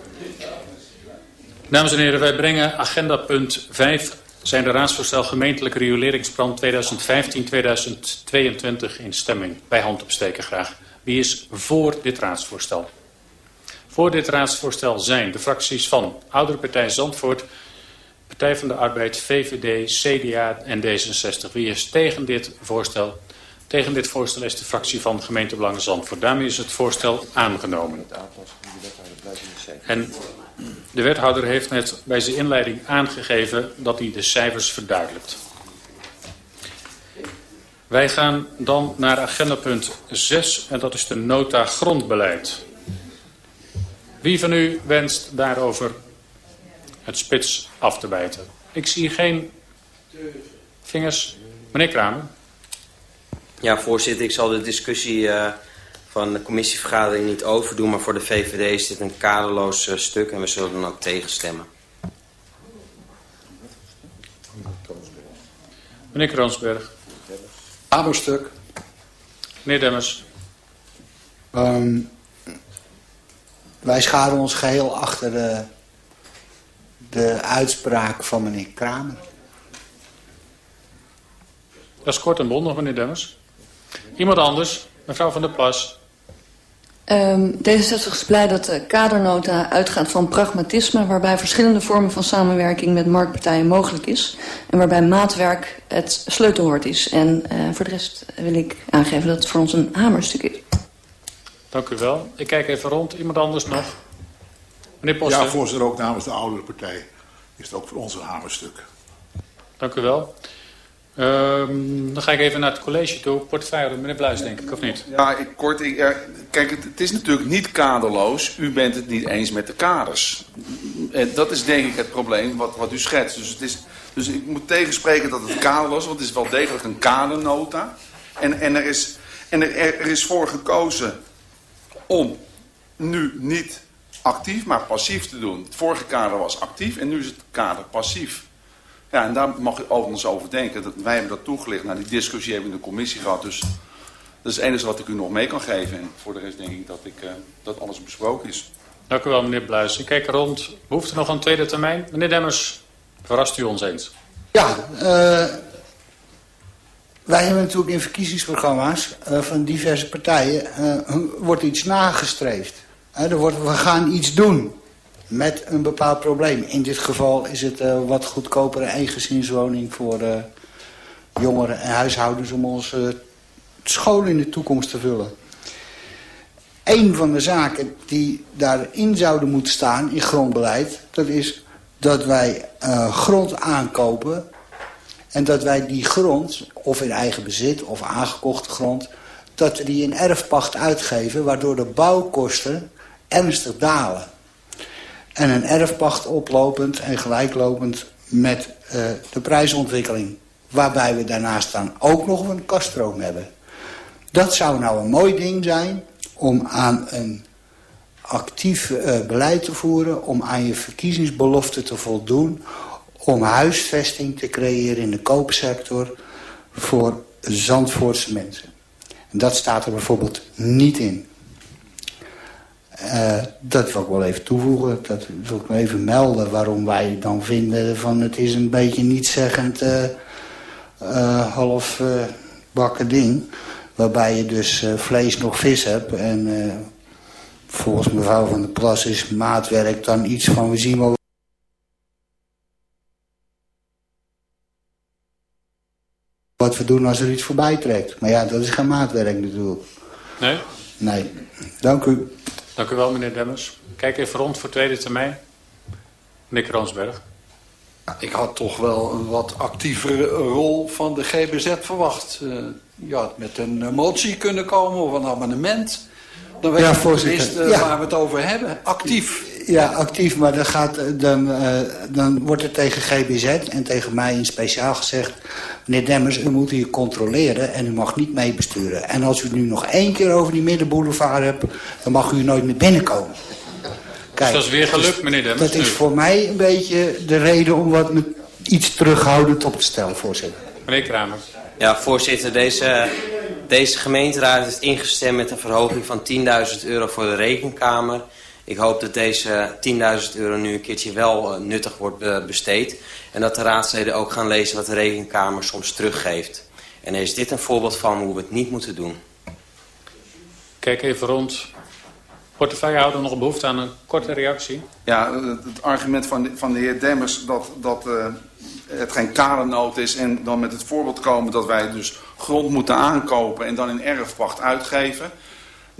Dames en heren, wij brengen agenda punt 5 zijn de raadsvoorstel gemeentelijk rioleringsplan 2015-2022 in stemming. Bij hand opsteken graag. Wie is voor dit raadsvoorstel? Voor dit raadsvoorstel zijn de fracties van Oudere Partij Zandvoort, Partij van de Arbeid, VVD, CDA en D66. Wie is tegen dit voorstel? Tegen dit voorstel is de fractie van gemeentebelangen Zandvoort. Daarmee is het voorstel aangenomen. En de wethouder heeft net bij zijn inleiding aangegeven dat hij de cijfers verduidelijkt. Wij gaan dan naar agendapunt 6 en dat is de nota grondbeleid. Wie van u wenst daarover het spits af te bijten? Ik zie geen vingers. Meneer Kramer. Ja, voorzitter, ik zal de discussie uh, van de commissievergadering niet overdoen... maar voor de VVD is dit een kaderloos uh, stuk en we zullen dan ook tegenstemmen. Meneer Kransberg. Kaderstuk. Meneer Demmers. Um, wij scharen ons geheel achter de, de uitspraak van meneer Kramer. Dat is kort en bondig, meneer Demmers. Iemand anders? Mevrouw van der Plas. Um, D66 is blij dat de kadernota uitgaat van pragmatisme... waarbij verschillende vormen van samenwerking met marktpartijen mogelijk is... en waarbij maatwerk het sleutelwoord is. En uh, voor de rest wil ik aangeven dat het voor ons een hamerstuk is. Dank u wel. Ik kijk even rond. Iemand anders nog? Meneer Poster. Ja, voorzitter, ook namens de oudere partij is het ook voor ons een hamerstuk. Dank u wel. Um, dan ga ik even naar het college toe. Portefeuille, meneer Bluis, denk ik, of niet? Ja, ik, kort. Er, kijk, het, het, is natuurlijk niet kaderloos. U bent het niet eens met de kaders. En dat is denk ik het probleem wat, wat u schetst. Dus, het is, dus ik moet tegenspreken dat het kaderloos is, want het is wel degelijk een kadernota. En, en, er, is, en er is voor gekozen om nu niet actief, maar passief te doen. Het vorige kader was actief en nu is het kader passief. Ja, en daar mag je overigens over denken. Dat, wij hebben dat toegelicht. Nou, die discussie hebben we in de commissie gehad. Dus dat is het enige wat ik u nog mee kan geven. En voor de rest denk ik dat, ik, uh, dat alles besproken is. Dank u wel, meneer Bluis. Ik kijk rond. Behoeft er nog een tweede termijn? Meneer Demmers, verrast u ons eens? Ja, uh, wij hebben natuurlijk in verkiezingsprogramma's uh, van diverse partijen... wordt iets nagestreefd. er wordt, we gaan iets doen met een bepaald probleem. In dit geval is het uh, wat goedkopere eengezinswoning voor uh, jongeren en huishoudens om onze school in de toekomst te vullen. Een van de zaken die daarin zouden moeten staan in grondbeleid, dat is dat wij grond aankopen en dat wij die grond, of in eigen bezit of aangekochte grond, dat we die in erfpacht uitgeven, waardoor de bouwkosten ernstig dalen. En een erfpacht oplopend en gelijklopend met uh, de prijsontwikkeling. Waarbij we daarnaast dan ook nog een kaststroom hebben. Dat zou nou een mooi ding zijn om aan een actief uh, beleid te voeren... om aan je verkiezingsbelofte te voldoen... om huisvesting te creëren in de koopsector voor Zandvoortse mensen. En dat staat er bijvoorbeeld niet in. Uh, dat wil ik wel even toevoegen. Dat wil ik wel even melden waarom wij dan vinden van het is een beetje nietszeggend uh, uh, half bakken ding. Waarbij je dus vlees nog vis hebt. En volgens mevrouw van der Plas is maatwerk dan iets van we zien wel wat we doen als er iets voorbij trekt. Maar ja, dat is geen maatwerk natuurlijk. Nee? Nee. Dank u. Dank u wel, meneer Demmers. Kijk even rond voor tweede termijn. Meneer Kroonsberg. Ik had toch wel een wat actievere rol van de GBZ verwacht. Uh, je had met een motie kunnen komen of een amendement. Dan weet ja, je voorzitter. tenminste ja. waar we het over hebben. Actief. Ja, actief, maar dan, gaat, dan, uh, dan wordt er tegen GBZ en tegen mij in speciaal gezegd... meneer Demmers, u moet hier controleren en u mag niet meebesturen. En als u het nu nog één keer over die middenboulevard hebt... dan mag u nooit meer binnenkomen. Kijk, dus dat is weer gelukt, meneer Demmers. Dat is voor mij een beetje de reden om wat met iets terughoudend op te stellen, voorzitter. Meneer Kramer. Ja, voorzitter, deze, deze gemeenteraad heeft ingestemd met een verhoging van 10.000 euro voor de rekenkamer. Ik hoop dat deze 10.000 euro nu een keertje wel uh, nuttig wordt uh, besteed. En dat de raadsleden ook gaan lezen wat de rekenkamer soms teruggeeft. En is dit een voorbeeld van hoe we het niet moeten doen. Kijk even rond. Portefeuillehouder nog behoefte aan een korte reactie? Ja, het argument van de, van de heer Demmers dat, dat uh, het geen kadernood is... en dan met het voorbeeld komen dat wij dus grond moeten aankopen... en dan in erfpacht uitgeven...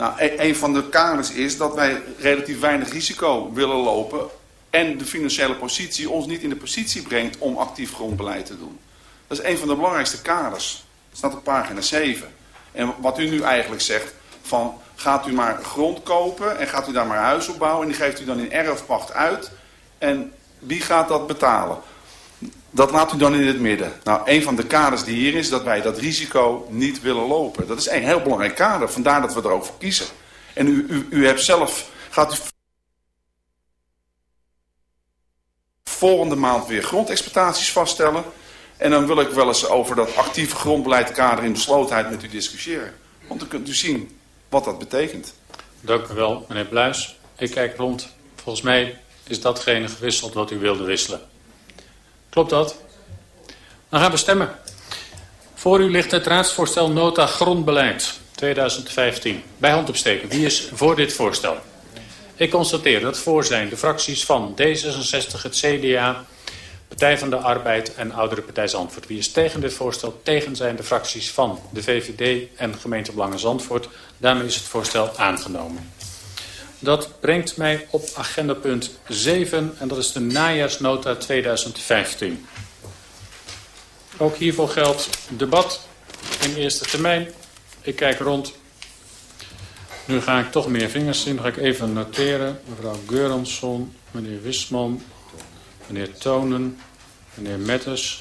Nou, een van de kaders is dat wij relatief weinig risico willen lopen... en de financiële positie ons niet in de positie brengt om actief grondbeleid te doen. Dat is een van de belangrijkste kaders. Dat staat op pagina 7. En wat u nu eigenlijk zegt, van gaat u maar grond kopen en gaat u daar maar huis op bouwen... en die geeft u dan in erfpacht uit. En wie gaat dat betalen? Dat laat u dan in het midden. Nou, een van de kaders die hier is, dat wij dat risico niet willen lopen. Dat is een heel belangrijk kader, vandaar dat we er ook voor kiezen. En u, u, u hebt zelf, gaat u volgende maand weer grondexploitaties vaststellen. En dan wil ik wel eens over dat actieve grondbeleidkader in beslotenheid met u discussiëren. Want dan kunt u zien wat dat betekent. Dank u wel, meneer Bluis. Ik kijk rond. Volgens mij is datgene gewisseld wat u wilde wisselen. Klopt dat? Dan gaan we stemmen. Voor u ligt het raadsvoorstel Nota Grondbeleid 2015. Bij hand opsteken. Wie is voor dit voorstel? Ik constateer dat voor zijn de fracties van D66, het CDA, Partij van de Arbeid en Oudere Partij Zandvoort. Wie is tegen dit voorstel? Tegen zijn de fracties van de VVD en Gemeentebelangen Zandvoort. Daarmee is het voorstel aangenomen. Dat brengt mij op agenda punt 7 en dat is de najaarsnota 2015. Ook hiervoor geldt debat in eerste termijn. Ik kijk rond. Nu ga ik toch meer vingers zien. Dan ga ik even noteren. Mevrouw Geuransson, meneer Wisman, meneer Tonen, meneer Metters.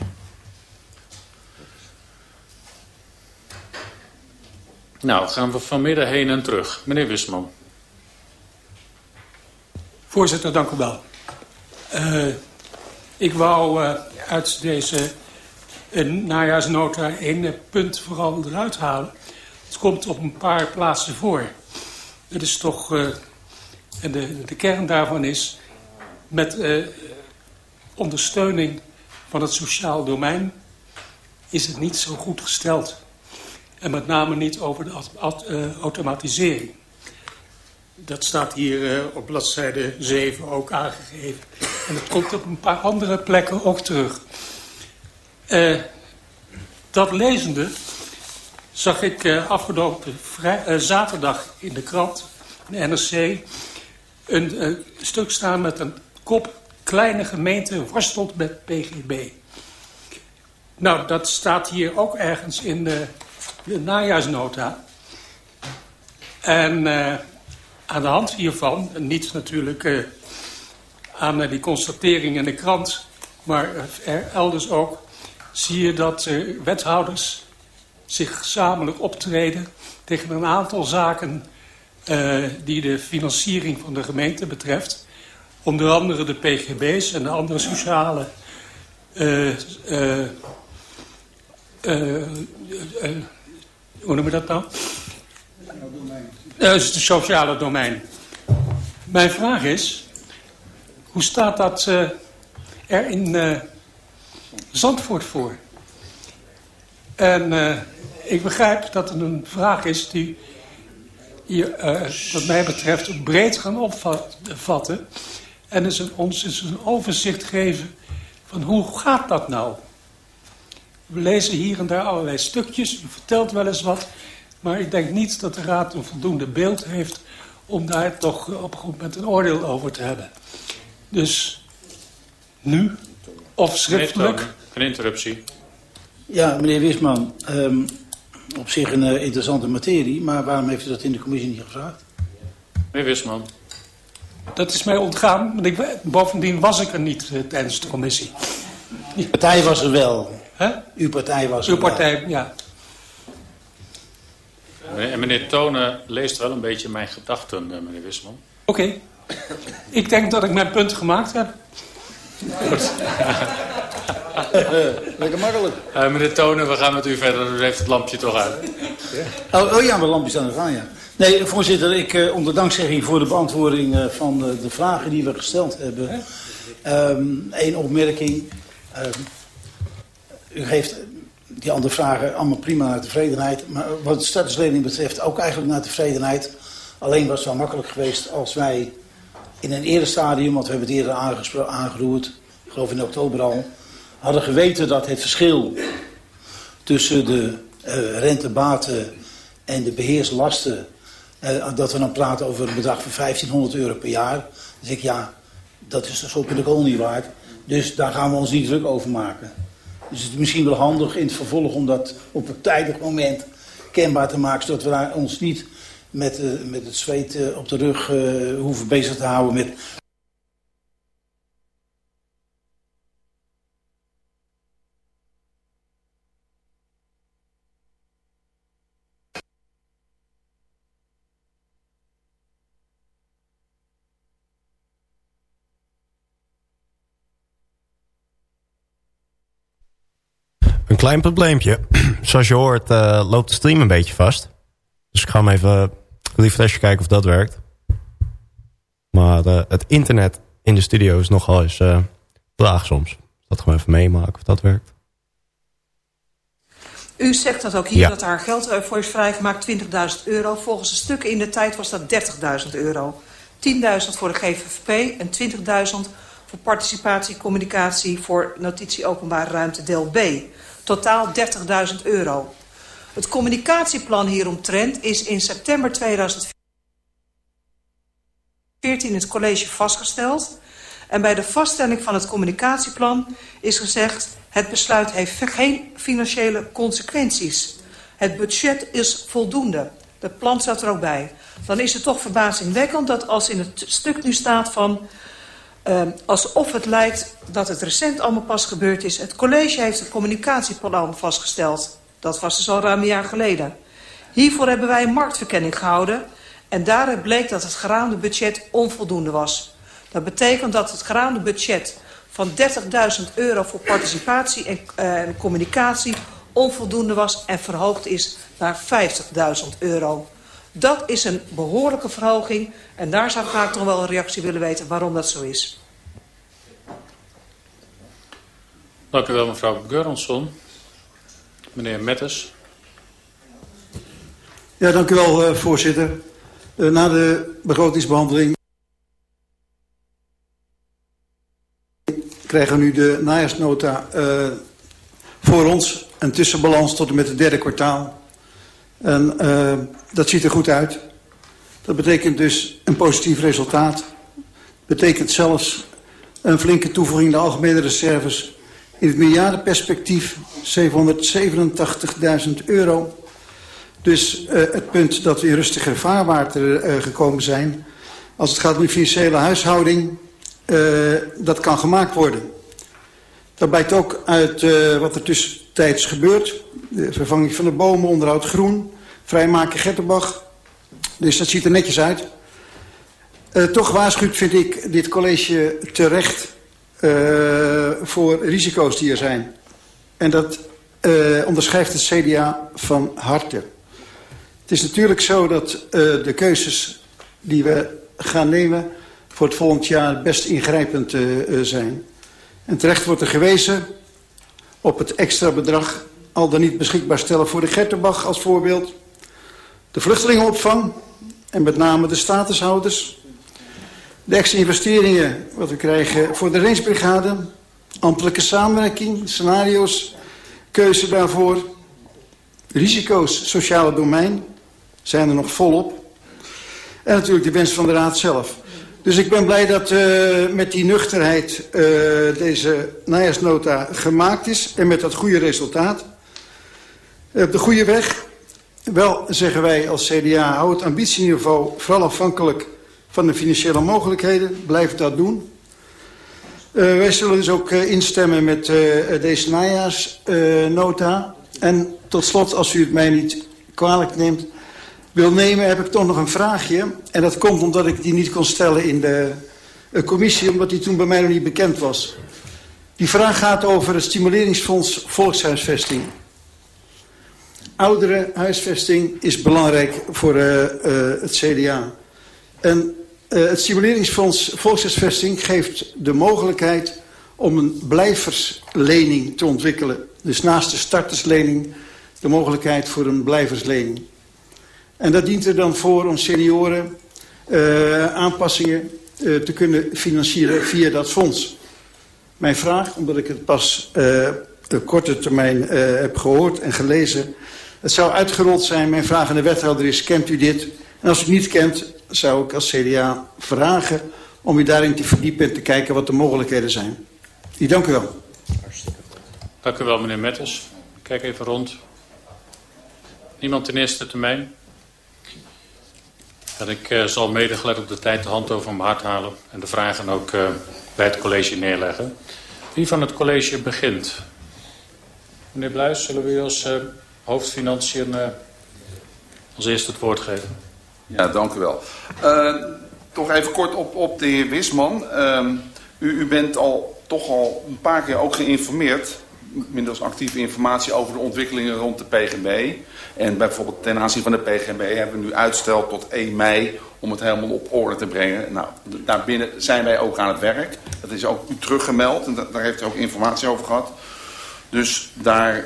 Nou, gaan we vanmiddag heen en terug. Meneer Wisman. Voorzitter, dank u wel. Uh, ik wou uh, uit deze uh, najaarsnota één punt vooral eruit halen. Het komt op een paar plaatsen voor. Het is toch, de, de kern daarvan is, met ondersteuning van het sociaal domein is het niet zo goed gesteld. En met name niet over de automatisering. Dat staat hier uh, op bladzijde 7 ook aangegeven. En dat komt op een paar andere plekken ook terug. Uh, dat lezende zag ik uh, afgelopen zaterdag in de krant, de NRC, een stuk staan met een kop kleine gemeente worstelt met PGB. Nou, dat staat hier ook ergens in de, de najaarsnota. En aan de hand hiervan, niet natuurlijk uh, aan uh, die constatering in de krant, maar er elders ook, zie je dat uh, wethouders zich gezamenlijk optreden tegen een aantal zaken die de financiering van de gemeente betreft. Onder andere de PGB's en de andere sociale hoe noem je dat nou? Dat is het sociale domein. Mijn vraag is, hoe staat dat uh, er in uh, Zandvoort voor? En ik begrijp dat het een vraag is die je, wat mij betreft, breed gaan opvatten. En dus een, ons eens een overzicht geven van hoe gaat dat nou? We lezen hier en daar allerlei stukjes, u vertelt wel eens wat. Maar ik denk niet dat de Raad een voldoende beeld heeft om daar toch op een goed moment een oordeel over te hebben. Dus nu of schriftelijk. Een interruptie. Ja, meneer Wisman, um, op zich een uh, interessante materie, maar waarom heeft u dat in de commissie niet gevraagd? Meneer Wisman. Dat is mij ontgaan, want ik, bovendien was ik er niet uh, tijdens de commissie. Uw partij was er wel. Huh? Uw partij was Uw er partij, wel. ja. En meneer Tonen leest wel een beetje mijn gedachten, uh, meneer Wisman. Oké. Okay. Ik denk dat ik mijn punt gemaakt heb. Goed. Lekker makkelijk. Uh, meneer Tonen, we gaan met u verder. U heeft het lampje toch uit. Ja. Oh, oh, ja, mijn lampje staan er aan, ja. Nee, voorzitter, ik uh, onder dankzegging voor de beantwoording uh, van uh, de vragen die we gesteld hebben. Eén um, opmerking. Um, u geeft die andere vragen allemaal prima naar tevredenheid. Maar wat de statuslening betreft ook eigenlijk naar tevredenheid. Alleen was het wel makkelijk geweest als wij in een eerder stadium, want we hebben het eerder aangeroerd, ik geloof in oktober al, hadden geweten dat het verschil tussen de uh, rentebaten en de beheerslasten, uh, dat we dan praten over een bedrag van 1500 euro per jaar. Dan zeg ik ja, dat is dus op de kool niet waard. Dus daar gaan we ons niet druk over maken. Dus het is misschien wel handig in het vervolg om dat op een tijdig moment kenbaar te maken, zodat we ons niet met, uh, met het zweet uh, op de rug uh, hoeven bezig te houden met... Een klein probleempje. Zoals je hoort uh, loopt de stream een beetje vast. Dus ik ga hem even refreshen kijken of dat werkt. Maar uh, het internet in de studio is nogal eens uh, traag soms. Dat gewoon even meemaken of dat werkt. U zegt dat ook hier ja. dat daar geld voor is vrijgemaakt, 20.000 euro. Volgens de stukken in de tijd was dat 30.000 euro. 10.000 voor de GVVP en 20.000 voor participatie, communicatie voor notitie openbare ruimte deel B. Totaal 30.000 euro. Het communicatieplan hieromtrent is in september 2014 in het college vastgesteld. En bij de vaststelling van het communicatieplan is gezegd... het besluit heeft geen financiële consequenties. Het budget is voldoende. De plan staat er ook bij. Dan is het toch verbazingwekkend dat als in het stuk nu staat van... Uh, alsof het lijkt dat het recent allemaal pas gebeurd is. Het college heeft het communicatieplan vastgesteld. Dat was dus al ruim een jaar geleden. Hiervoor hebben wij een marktverkenning gehouden... en daaruit bleek dat het geraamde budget onvoldoende was. Dat betekent dat het geraamde budget van 30.000 euro voor participatie en uh, communicatie onvoldoende was en verhoogd is naar 50.000 euro. Dat is een behoorlijke verhoging en daar zou ik graag toch wel een reactie willen weten waarom dat zo is. Dank u wel mevrouw Geuronsson. Meneer Metters. Ja, dank u wel uh, voorzitter. Uh, na de begrotingsbehandeling krijgen we nu de najaarsnota uh, voor ons. Een tussenbalans tot en met het derde kwartaal. En dat ziet er goed uit. Dat betekent dus een positief resultaat. Betekent zelfs een flinke toevoeging in de algemene reserves. In het miljardenperspectief 787.000 euro. Dus uh, het punt dat we in rustiger vaarwater uh, gekomen zijn... als het gaat om de financiële huishouding... Uh, dat kan gemaakt worden. Dat blijkt ook uit wat er tussentijds gebeurt. De vervanging van de bomen, onderhoud groen, vrijmaken Getterbach. Dus dat ziet er netjes uit. Toch waarschuwt, vind ik, dit college terecht uh, voor risico's die er zijn. En dat uh, onderschrijft het CDA van harte. Het is natuurlijk zo dat uh, de keuzes die we gaan nemen voor het volgend jaar best ingrijpend zijn. En terecht wordt er gewezen op het extra bedrag al dan niet beschikbaar stellen voor de Gertenbach als voorbeeld. De vluchtelingenopvang en met name de statushouders. De investeringen wat we krijgen voor de rangebrigade. Ambtelijke samenwerking, scenario's, keuze daarvoor. Risico's sociale domein zijn er nog volop. En natuurlijk de wens van de Raad zelf. Dus ik ben blij dat uh, met die nuchterheid uh, deze najaarsnota gemaakt is. En met dat goede resultaat. Op de goede weg. Wel zeggen wij als CDA, hou het ambitieniveau vooral afhankelijk van de financiële mogelijkheden. Blijf dat doen. Uh, wij zullen dus ook uh, instemmen met uh, deze najaarsnota. en tot slot, als u het mij niet kwalijk neemt, wil nemen, heb ik toch nog een vraagje. En dat komt omdat ik die niet kon stellen in de commissie, omdat die toen bij mij nog niet bekend was. Die vraag gaat over het stimuleringsfonds volkshuisvesting. Oudere huisvesting is belangrijk voor het CDA. En uh, het stimuleringsfonds volkshuisvesting geeft de mogelijkheid om een blijverslening te ontwikkelen. Dus naast de starterslening de mogelijkheid voor een blijverslening. En dat dient er dan voor om senioren uh, aanpassingen uh, te kunnen financieren via dat fonds. Mijn vraag, omdat ik het pas de korte termijn heb gehoord en gelezen... het zou uitgerold zijn, mijn vraag aan de wethouder is, kent u dit? En als u het niet kent, zou ik als CDA vragen om u daarin te verdiepen en te kijken wat de mogelijkheden zijn. Ik dank u wel. Dank u wel, meneer Mettels. Kijk even rond. Niemand in eerste termijn? En ik uh, zal mede gelet op de tijd de hand over mijn hart halen en de vragen ook uh, bij het college neerleggen. Wie van het college begint? Meneer Bluis, zullen we u als uh, hoofdfinanciën als eerste het woord geven? Ja, dank u wel. Uh, toch even kort op, op de heer Wisman. Uh, u, u bent al toch al een paar keer ook geïnformeerd, middels actieve informatie over de ontwikkelingen rond de PGB. En bijvoorbeeld ten aanzien van de PGB hebben we nu uitstel tot 1 mei om het helemaal op orde te brengen. Nou, daarbinnen zijn wij ook aan het werk. Dat is ook u teruggemeld en daar heeft u ook informatie over gehad. Dus daar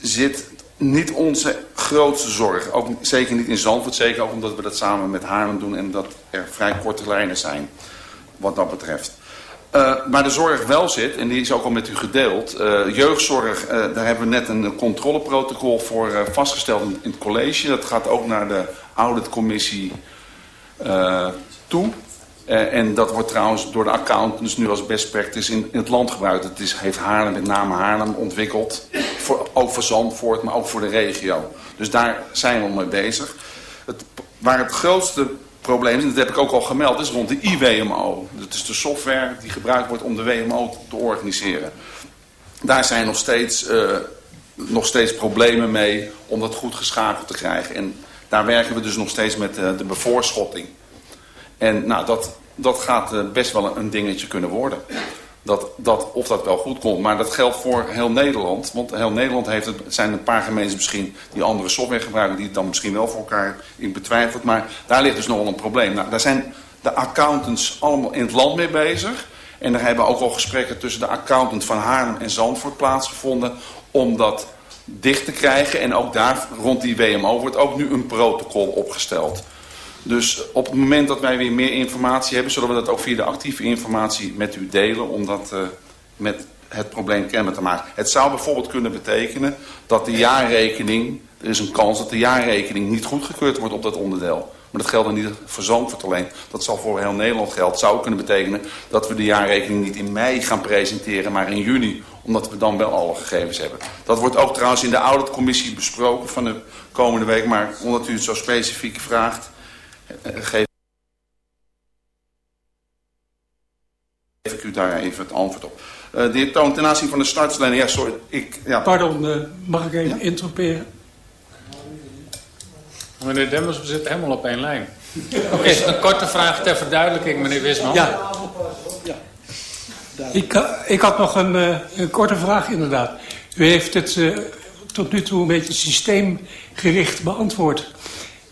zit niet onze grootste zorg. Ook zeker niet in Zandvoort. Zeker ook omdat we dat samen met Haarlem doen. En dat er vrij korte lijnen zijn. Wat dat betreft. Maar de zorg wel zit, en die is ook al met u gedeeld. Uh, jeugdzorg, uh, daar hebben we net een controleprotocol voor vastgesteld in, in, het college. Dat gaat ook naar de auditcommissie toe. Uh, en dat wordt trouwens door de accountants nu als best practice in, in het land gebruikt. Het is, heeft Haarlem, met name Haarlem, ontwikkeld. Voor, ook voor Zandvoort, maar ook voor de regio. Dus daar zijn we mee bezig. Het, waar het grootste probleem is, en dat heb ik ook al gemeld, is rond de IWMO. Dat is de software die gebruikt wordt om de WMO te, organiseren. Daar zijn nog steeds, uh, nog steeds problemen mee om dat goed geschakeld te krijgen. En daar werken we dus nog steeds met uh, de bevoorschotting. En nou, dat, dat gaat uh, best wel een dingetje kunnen worden. Dat, dat, of dat wel goed komt. Maar dat geldt voor heel Nederland. Want heel Nederland heeft het, zijn een paar gemeenten misschien die andere software gebruiken. Die het dan misschien wel voor elkaar in betwijfelt. Maar daar ligt dus nogal een probleem. Nou, daar zijn de accountants allemaal in het land mee bezig. En er hebben ook al gesprekken tussen de accountant van Haarlem en Zandvoort plaatsgevonden. Om dat dicht te krijgen. En ook daar rond die WMO wordt ook nu een protocol opgesteld. Dus op het moment dat wij weer meer informatie hebben... zullen we dat ook via de actieve informatie met u delen... om dat uh, met het probleem kenbaar te maken. Het zou bijvoorbeeld kunnen betekenen dat de jaarrekening... er is een kans dat de jaarrekening niet goedgekeurd wordt op dat onderdeel. Maar dat geldt dan niet voor Zandvoort alleen. Dat zal voor heel Nederland gelden. Het zou kunnen betekenen dat we de jaarrekening niet in mei gaan presenteren... maar in juni, omdat we dan wel alle gegevens hebben. Dat wordt ook trouwens in de auditcommissie besproken van de komende week. Maar omdat u het zo specifiek vraagt geef ik u daar even het antwoord op. Uh, de heer Toon, ten aanzien van de startslijn, ja, sorry. Ik, ja. Pardon, uh, mag ik even ja? interromperen? Meneer Demmers, we zitten helemaal op één lijn. Okay. Is een korte vraag ter verduidelijking, meneer Wisman? Ja. ja. Ik, ik had nog een, een, korte vraag, inderdaad. U heeft het tot nu toe een beetje systeemgericht beantwoord.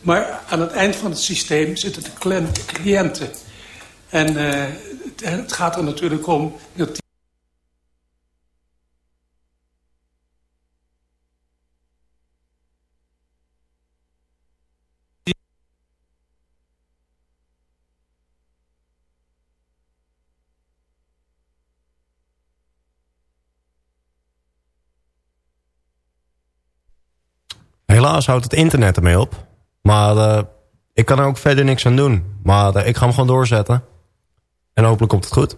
Maar aan het eind van het systeem zitten de cliënten. En uh, het gaat er natuurlijk om dat helaas houdt het internet ermee op. Maar uh, ik kan er ook verder niks aan doen. Maar uh, ik ga hem gewoon doorzetten. En hopelijk komt het goed.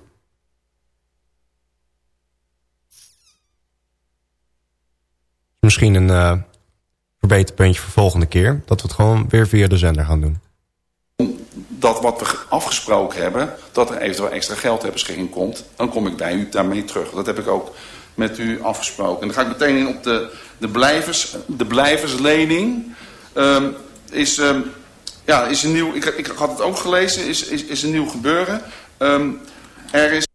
Misschien een uh, verbeterpuntje voor volgende keer. Dat we het gewoon weer via de zender gaan doen. Dat wat we afgesproken hebben, dat er eventueel extra geld ter beschikking komt. Dan kom ik bij u daarmee terug. Dat heb ik ook met u afgesproken. En dan ga ik meteen in op de, de, blijvers, de blijverslening. Um, is, um, ja, is een nieuw, ik, ik had het ook gelezen, is, is, is een nieuw gebeuren. Um, er is...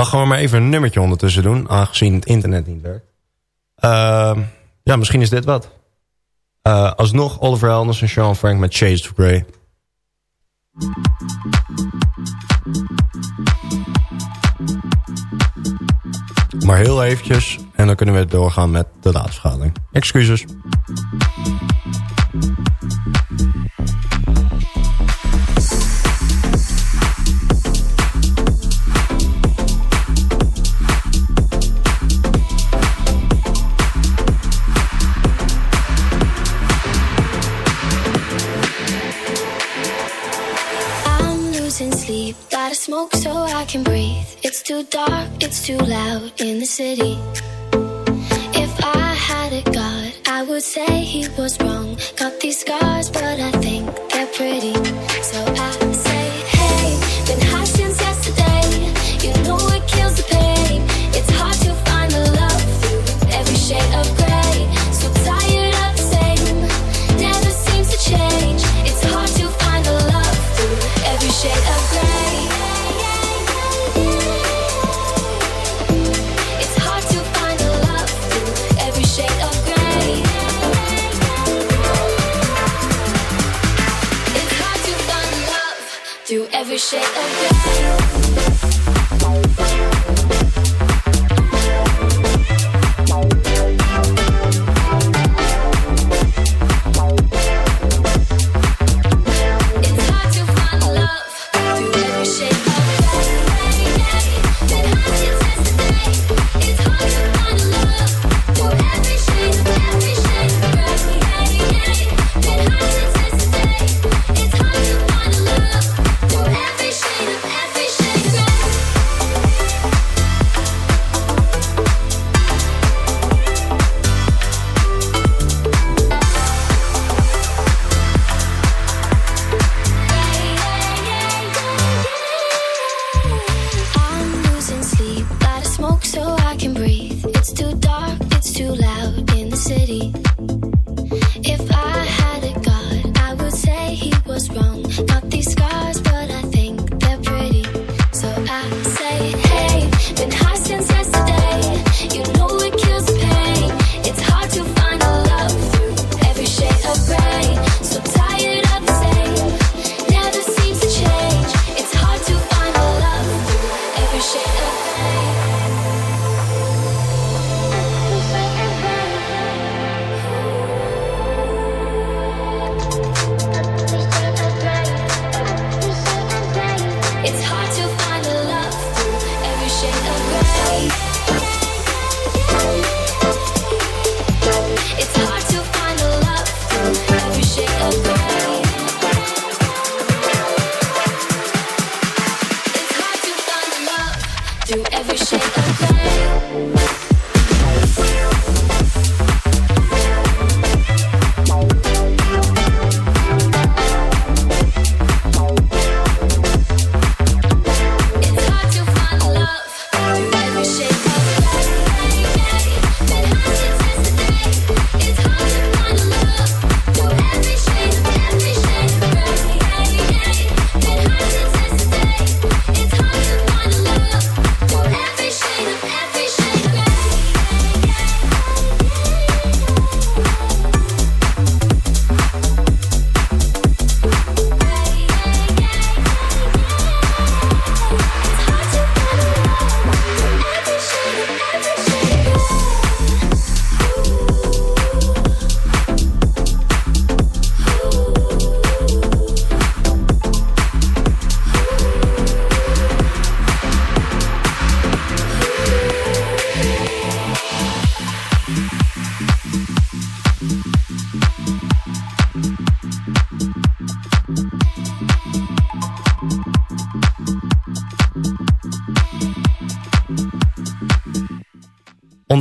Dan gaan we maar even een nummertje ondertussen doen, aangezien het internet niet werkt. Uh, ja, misschien is dit wat. Uh, alsnog Oliver Elders en Sean Frank met Chase of Grey. Maar heel eventjes, en dan kunnen we doorgaan met de raadsvergadering. Excuses. Smoke so I can breathe. It's too dark, it's too loud in the city. If I had a god, I would say he was wrong. Got these scars, but I think they're pretty.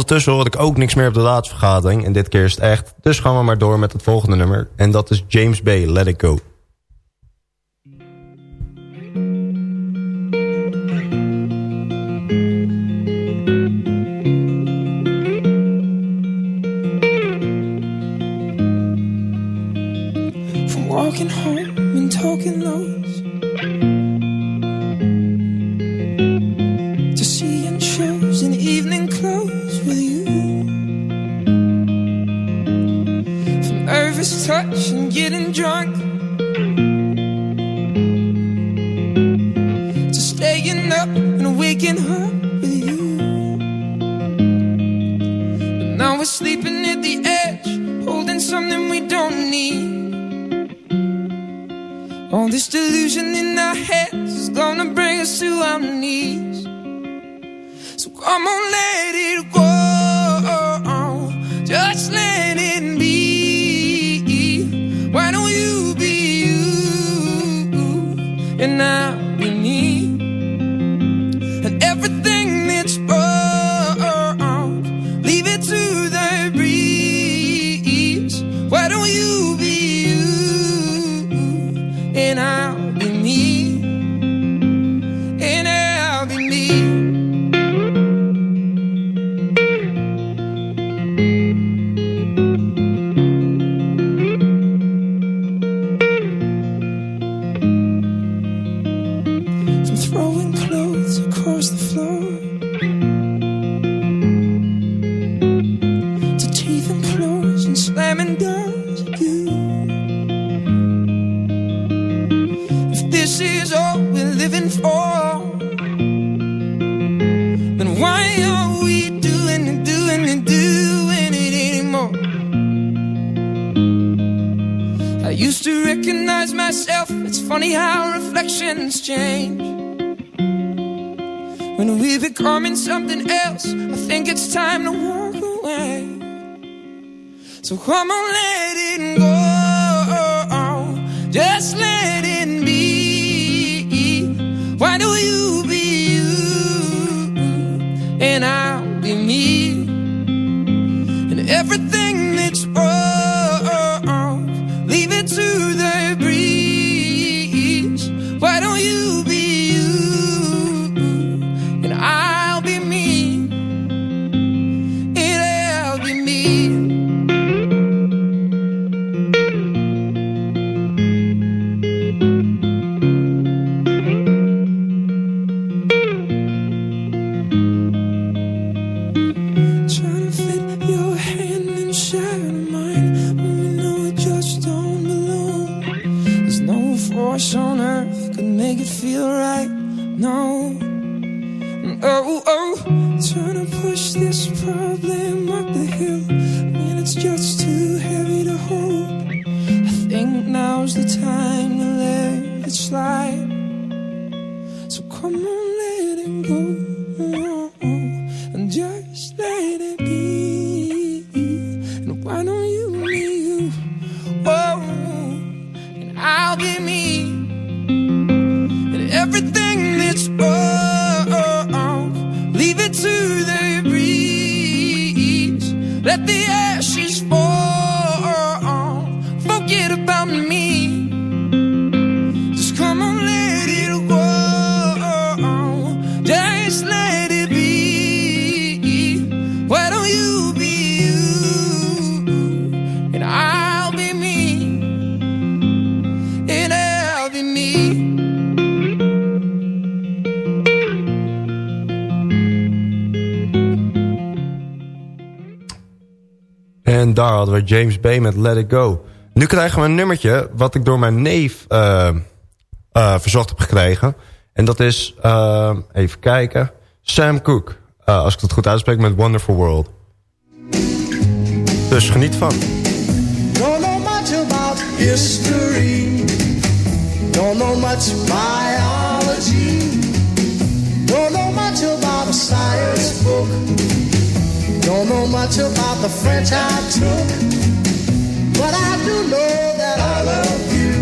Ondertussen hoorde ik ook niks meer op de raadsvergadering. En dit keer is het echt. Dus gaan we maar door met het volgende nummer. En dat is James Bay, Let It Go. From walking home talking and getting drunk to staying up and waking up with you. But now we're sleeping at the edge, holding something we don't need. All this delusion in our heads is gonna bring us to our knees. To teeth and claws and slamming doors you. If this is all we're living for, then why are we doing and doing and doing it anymore? I used to recognize myself. It's funny how reflections change. Becoming something else, I think it's time to walk away. So come on, let it go. And I'll be me. En daar hadden we James Bay met Let It Go. Nu krijgen we een nummertje wat ik door mijn neef eh, eh, verzocht heb gekregen. En dat is, eh, even kijken, Sam Cooke. Als ik het goed uitspreek met Wonderful World. Dus geniet van. Don't know much about history. Don't know much biology. Don't know much about a science book. Don't know much about the French I took, but I do know that I love you.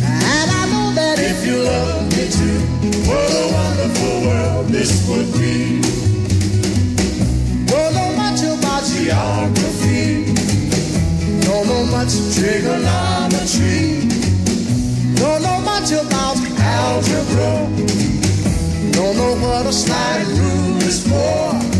And I know that if you love me too, what a wonderful world this would be. Don't know much about geography. Don't know much trigonometry. Don't know much about algebra. Don't know what a slide rule is for.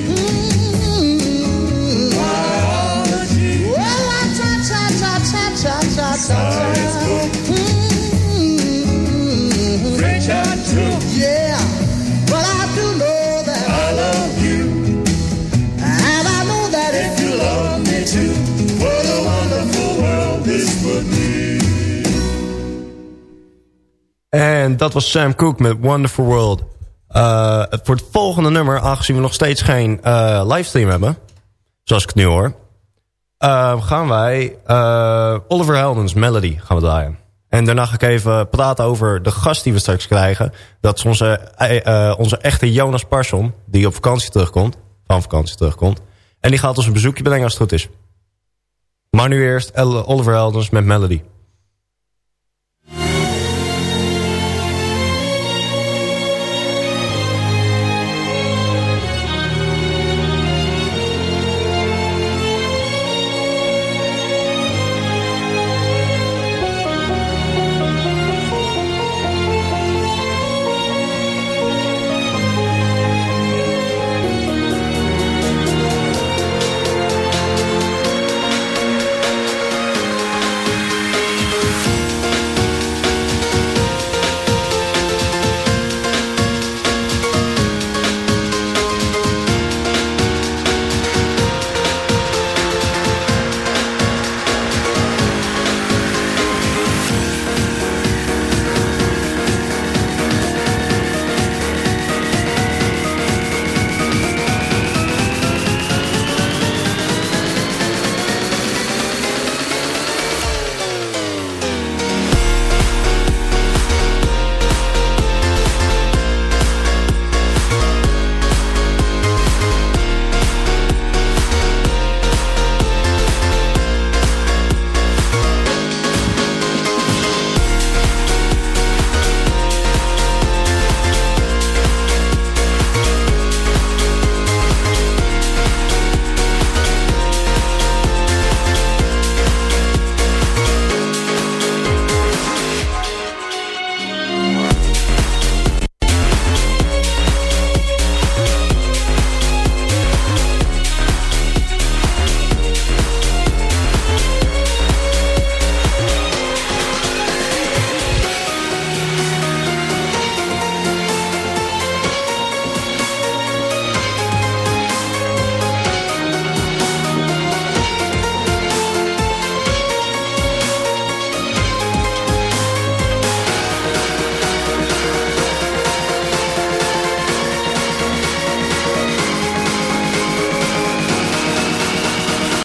Wonderful world. En dat was Sam Cooke met Wonderful World. Uh, voor het volgende nummer, aangezien we nog steeds geen uh, livestream hebben... zoals ik het nu hoor... Uh, gaan wij Oliver Heldens Melody gaan we draaien. En daarna ga ik even praten over de gast die we straks krijgen. Dat is onze, onze echte Jonas Parson, die op vakantie terugkomt. Van vakantie terugkomt. En die gaat ons een bezoekje brengen als het goed is. Maar nu eerst Oliver Heldens met Melody.